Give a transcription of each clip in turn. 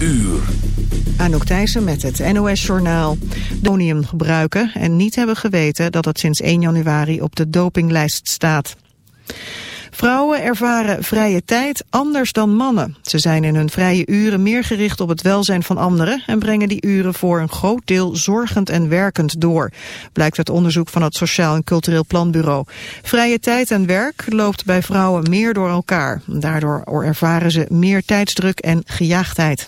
uur. Anouk Thijssen met het NOS-journaal. Donium gebruiken en niet hebben geweten dat het sinds 1 januari op de dopinglijst staat. Vrouwen ervaren vrije tijd anders dan mannen. Ze zijn in hun vrije uren meer gericht op het welzijn van anderen... en brengen die uren voor een groot deel zorgend en werkend door. Blijkt uit onderzoek van het Sociaal en Cultureel Planbureau. Vrije tijd en werk loopt bij vrouwen meer door elkaar. Daardoor ervaren ze meer tijdsdruk en gejaagdheid.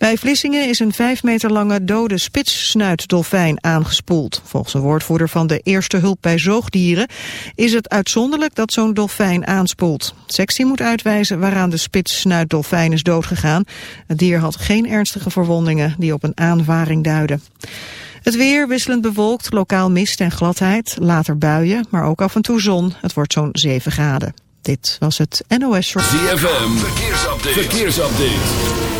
Bij Vlissingen is een vijf meter lange dode spitssnuitdolfijn aangespoeld. Volgens een woordvoerder van de eerste hulp bij zoogdieren is het uitzonderlijk dat zo'n dolfijn aanspoelt. Sectie moet uitwijzen waaraan de spitssnuitdolfijn is doodgegaan. Het dier had geen ernstige verwondingen die op een aanvaring duiden. Het weer wisselend bewolkt, lokaal mist en gladheid, later buien, maar ook af en toe zon. Het wordt zo'n 7 graden. Dit was het NOS verkeersupdate. verkeersupdate.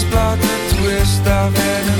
just plot twist of it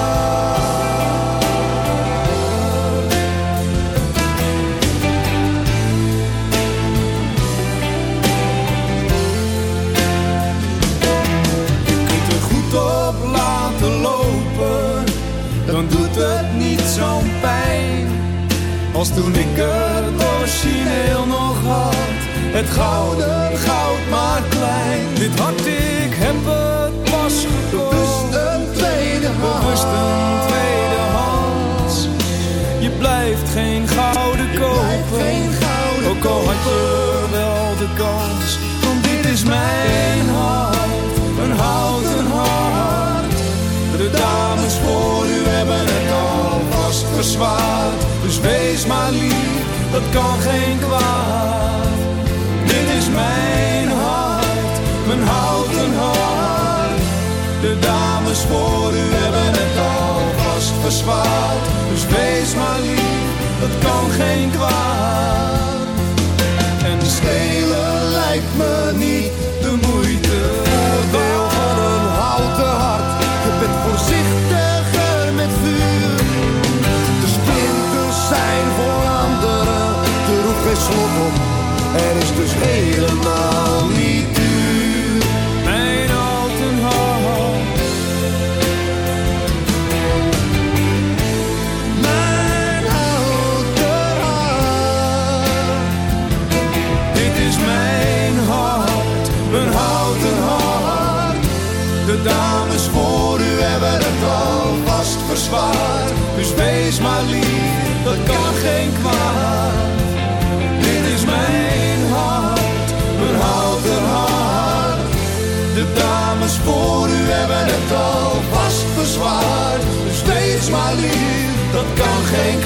zijn kwaad.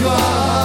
far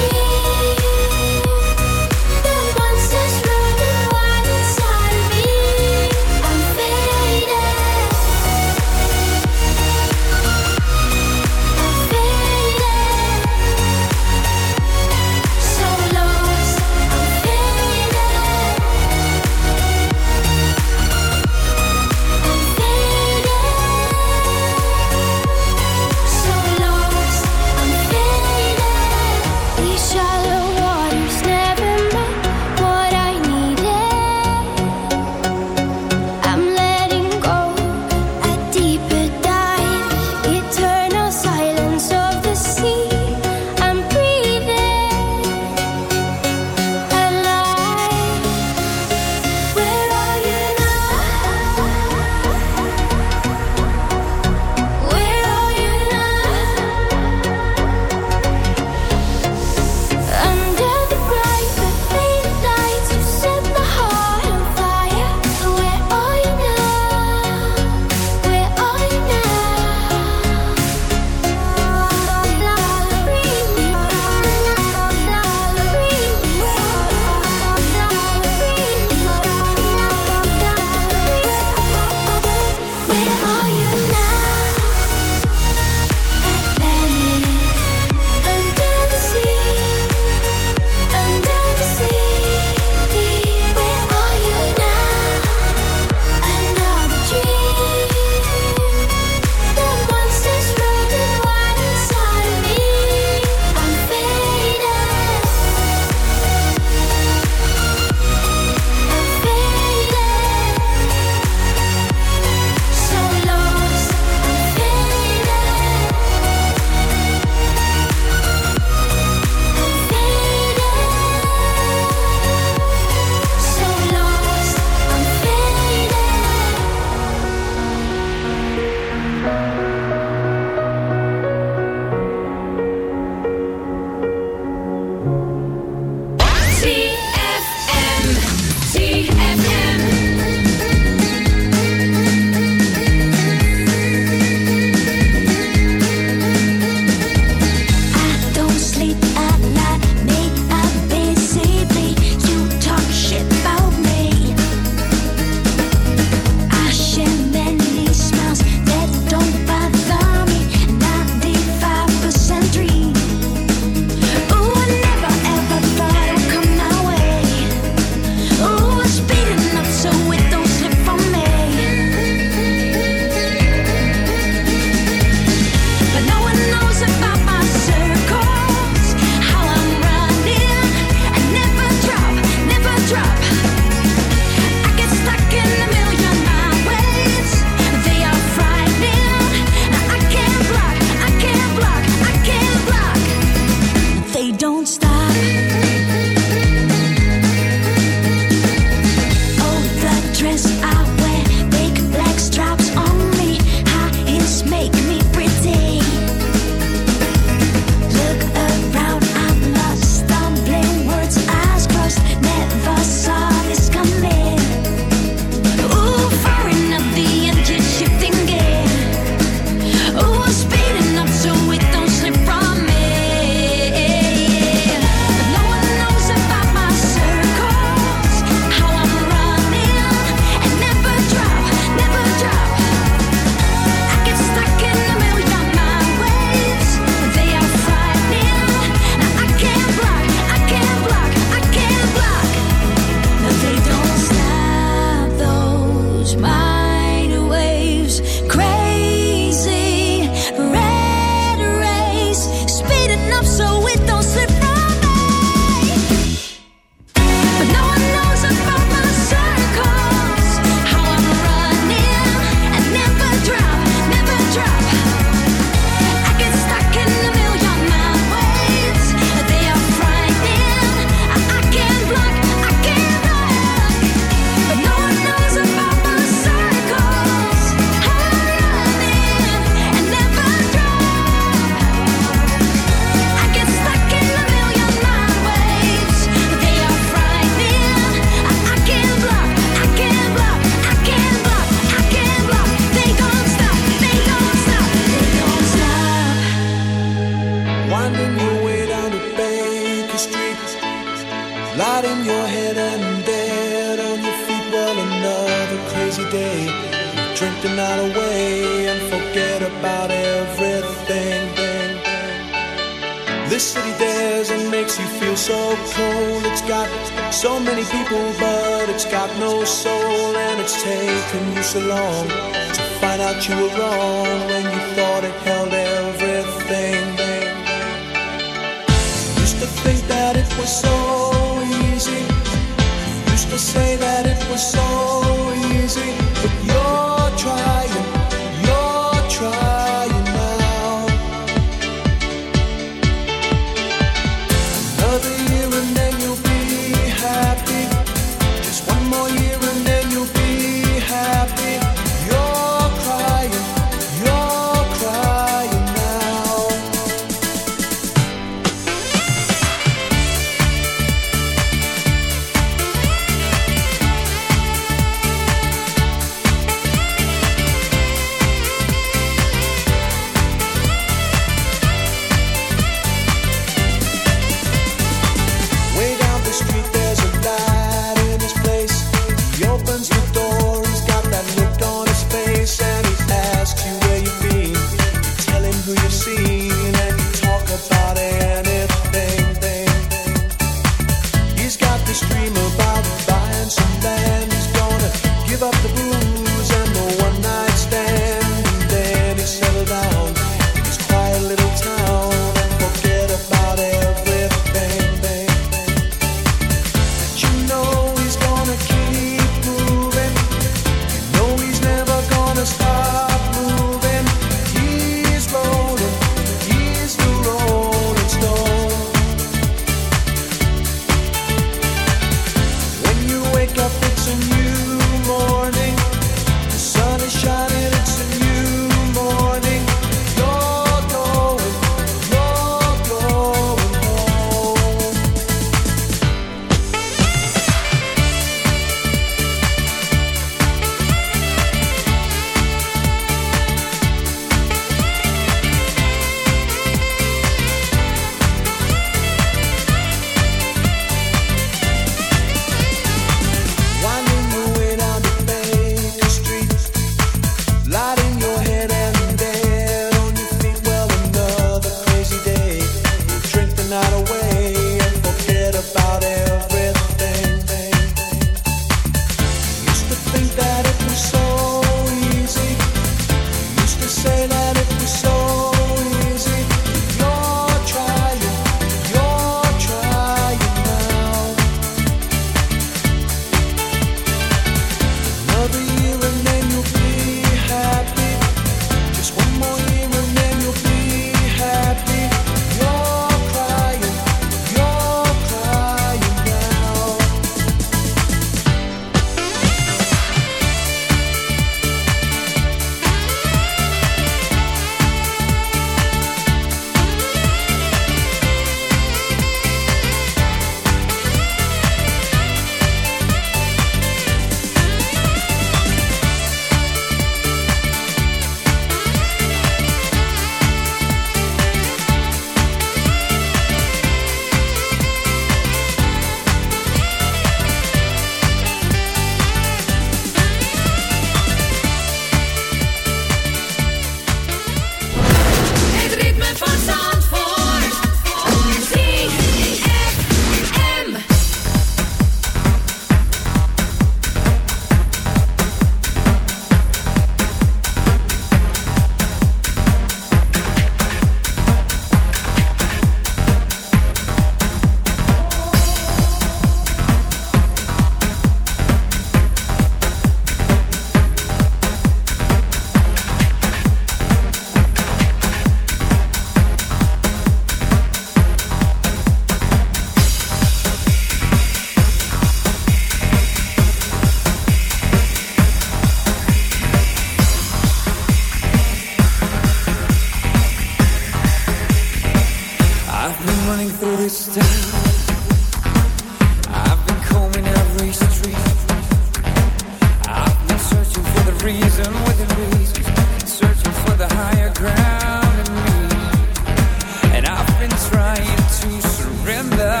trying to surrender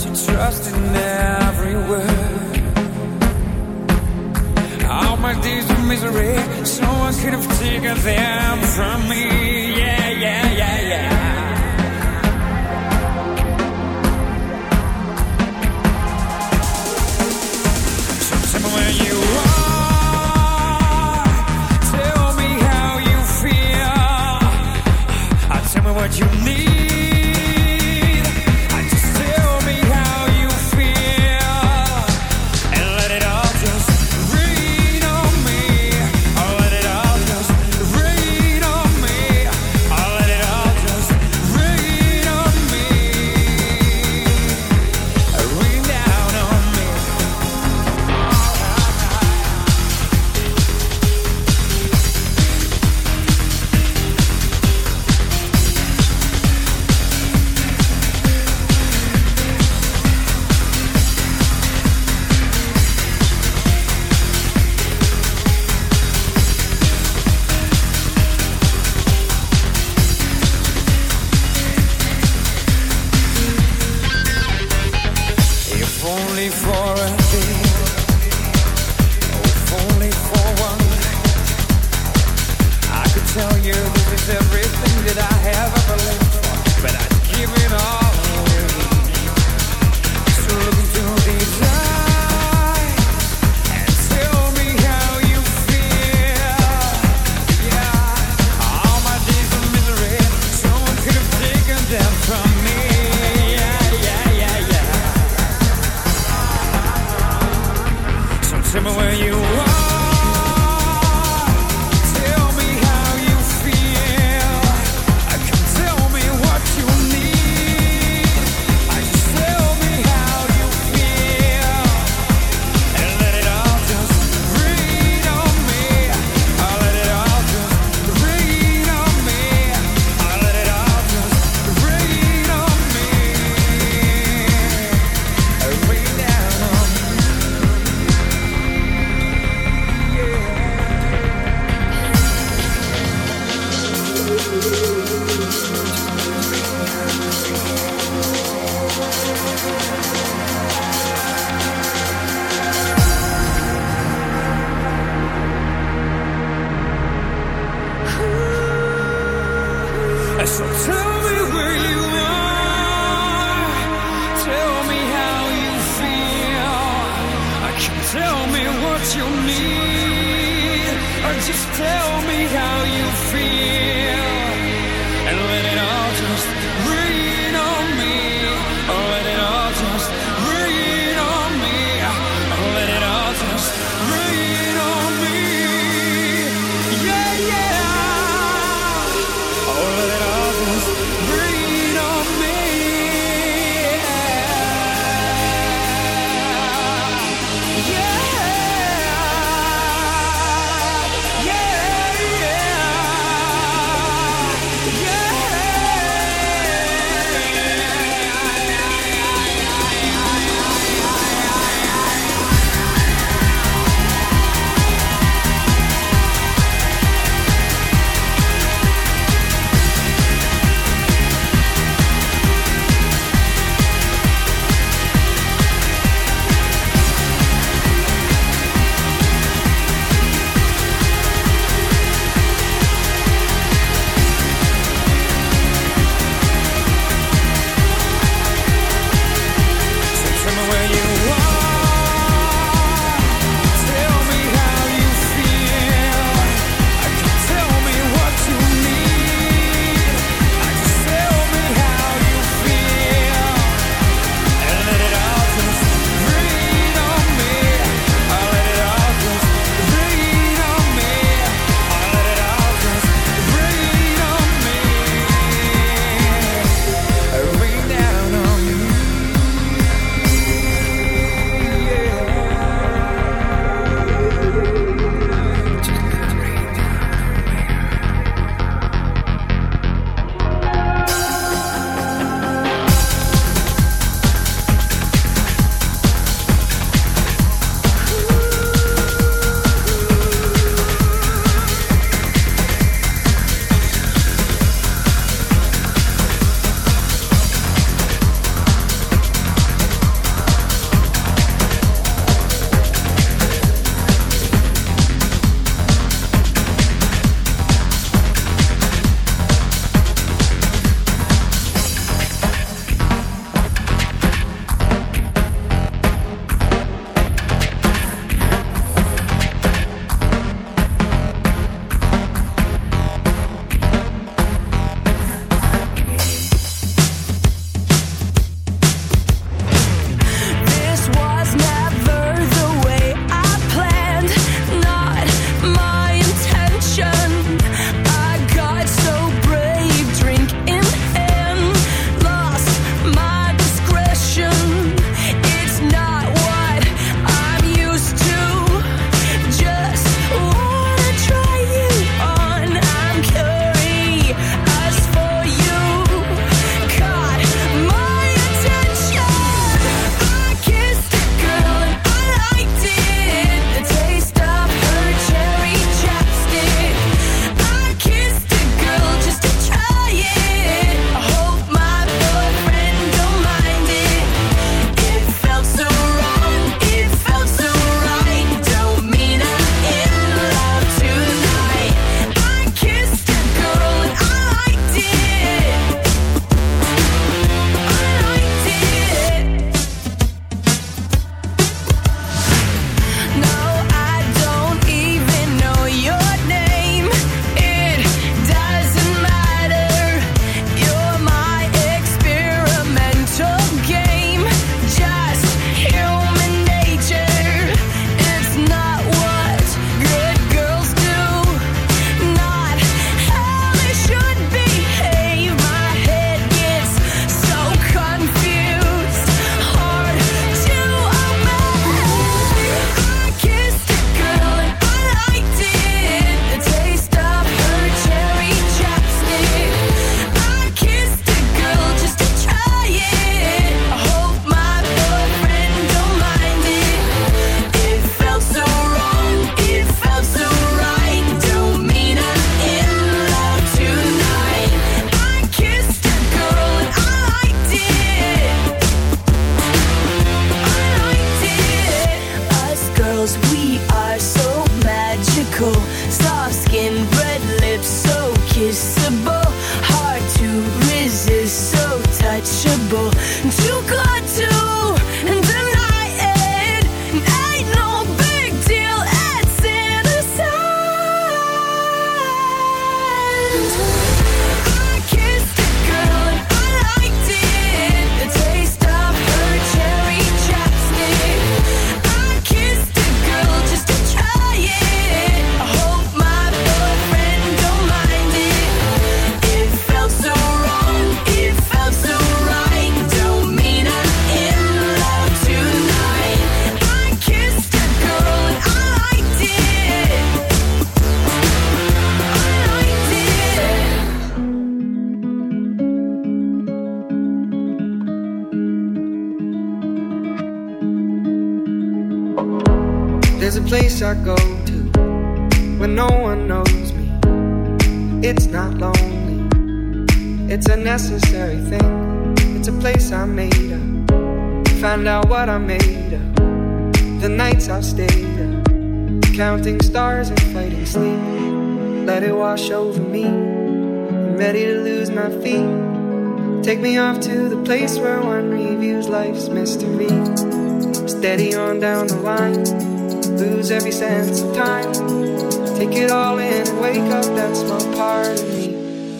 to trust in every word. All my days of misery, someone could have taken them from me. Yeah, yeah, yeah, yeah. Tell me where you are.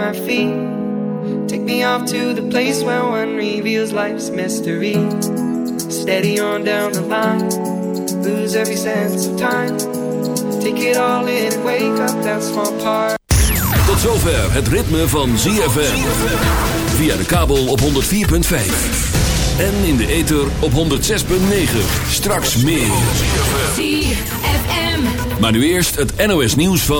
My feet. Take me off to the place where one reveals life's mystery. Steady on down the line, lose every sense of time. Take it all in and wake up that small part. Tot zover het ritme van ZFM. Via de kabel op 104.5. En in de ether op 106.9. Straks meer. ZFM. Maar nu eerst het NOS nieuws van...